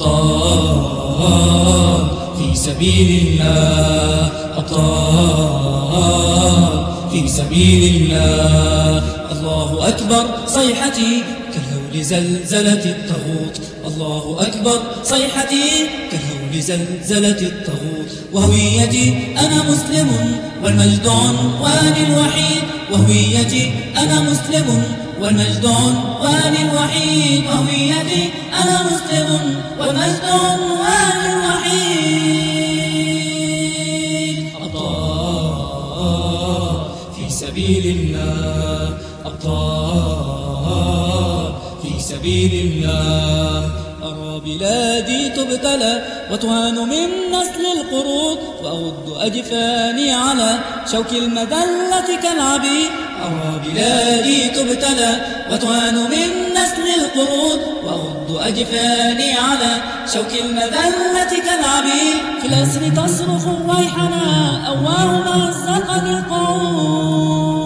أبطال في سبيل الله أبطال في سبيل الله. الله أكبر صيحتي كالهول زلزلة الطاغوت. الله أكبر صيحتي كالهول زلزلة الطاغوت. وهويتي أنا مسلم والمجد عنواني الوحيد. وهويتي أنا مسلم والمجد عنواني الوحيد وهويتي أنا مسلم والمجد عنواني الوحيد أبطال في سبيل الله أبطال في سبيل الله. أرى بلادي تبتلى وتهان من نسل القرود وأغض أجفاني على شوك المذلة كالعبيد أرى بلادي تبتلى وتهان من نسل القرود وأغض أجفاني على شوك المذلة كالعبيد في الأسر تصرخ الريحنا أواه مزقني القعود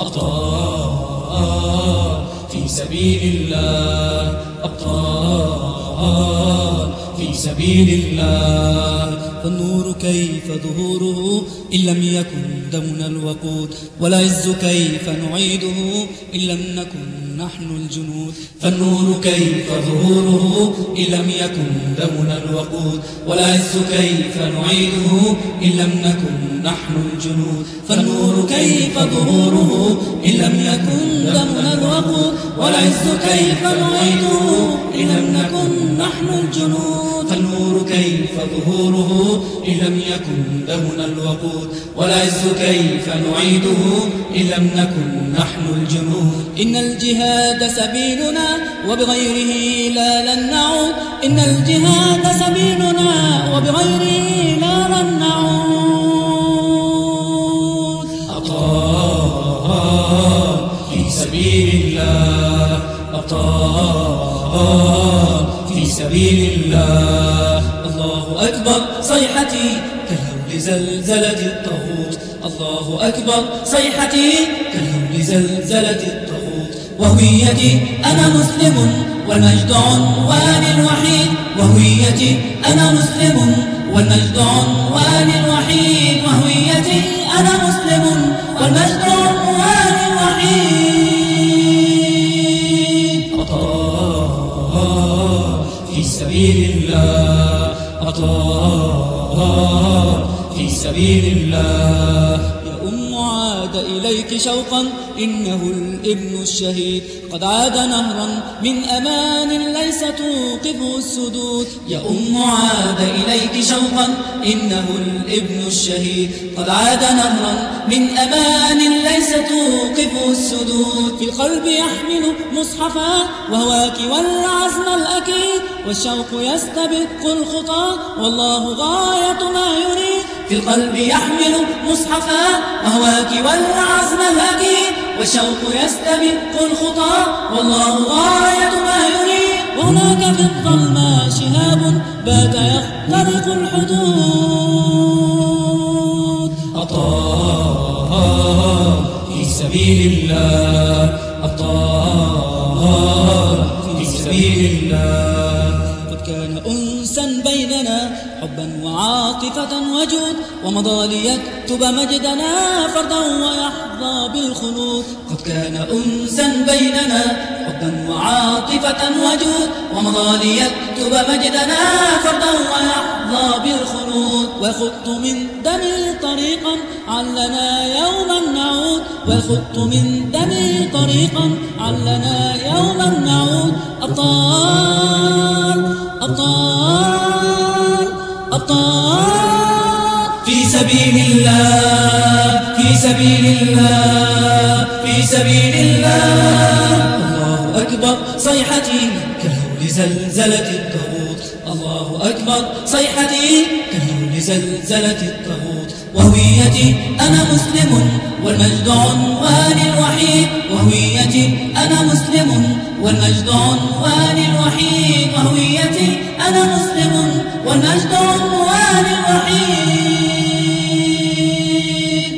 أبطال في سبيل الله سبيل الله. فالنور كيف ظهوره إن لم يكن دمنا الوقود؟ والعز كيف نعيده إن لم نكن نحن الجنود فالنور كيف ظهوره إن لم يكن دمنا الوقود؟ والعز كيف نعيده إن لم نكن نحن الجنود؟ فالنور كيف ظهوره إن لم يكن دمنا الوقود؟ والعز كيف نعيده إن لم نكن نحن الجنود؟ فالنور كيف ظهوره إن لم يكن دمنا الوقود؟ والعز كيف نعيده إن لم نكن نحن الجنود؟ إن الجهاد سبيلنا وبغيره لا لن نعود. إن الجهاد سبيلنا وبغيره لا لن نعود. أبطال في سبيل الله. أبطال في سبيل الله. الله أكبر. صيحتي كالهول زلزلة الطاغوت. الله أكبر. صيحتي كالهول زلزلة الطاغوت. وهويتي أنا مسلم والمجد عنواني الوحيد. وهويتي أنا مسلم والمجد عنواني الوحيد. وهويتي أنا مسلم والمجد عنواني الوحيد. أطار في سبيل الله. أطار في سبيل الله. عاد إليك شوقا إنه الإبن الشهيد. قد عاد نهرا من أمان ليس توقفه السدود. يا أم عاد إليك شوقا إنه الإبن الشهيد. قد عاد نهرا من أمان ليس توقفه السدود. في القلب يحمل مصحفا وهواك والعزم الأكيد. والشوق يستبق الخطى والله غاية ما يريد. في القلب يحمل مصحفا وهواك والعزم الأكيد والشوق يستبق الخطى. والله غاية ما يريد وهناك في الظلماء شهاب بات يخترق الحدود. أطار في سبيل الله أطار في سبيل الله. قد كان أنسا بيننا حبا وعاطفة وجود ومضى ليكتب مجدنا فردا ويحظى بالخلود. قد كان أنسا بيننا حبا وعاطفة وجود ومضى ليكتب مجدنا فردا ويحظى بالخلود. وخط من دمي طريقا علنا يوما نعود. وخط من دمي طريقا علنا يوما نعود. أبطال أبطال في سبيل الله في سبيل الله في سبيل الله. الله أكبر صيحتي كالهول زلزلة الطاغوت. الله أكبر صيحتي كالهول زلزلة الطاغوت. وهويتي أنا مسلم والمجد عنواني الوحيد وهويتي أنا مسلم والمجد عنواني الوحيد وهويتي أنا مسلم والمجد عنواني الوحيد.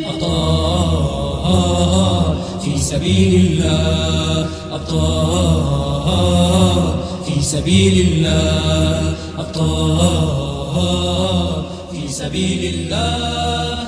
أطار في سبيل الله. أطار في سبيل الله. أبطال في سبيل الله.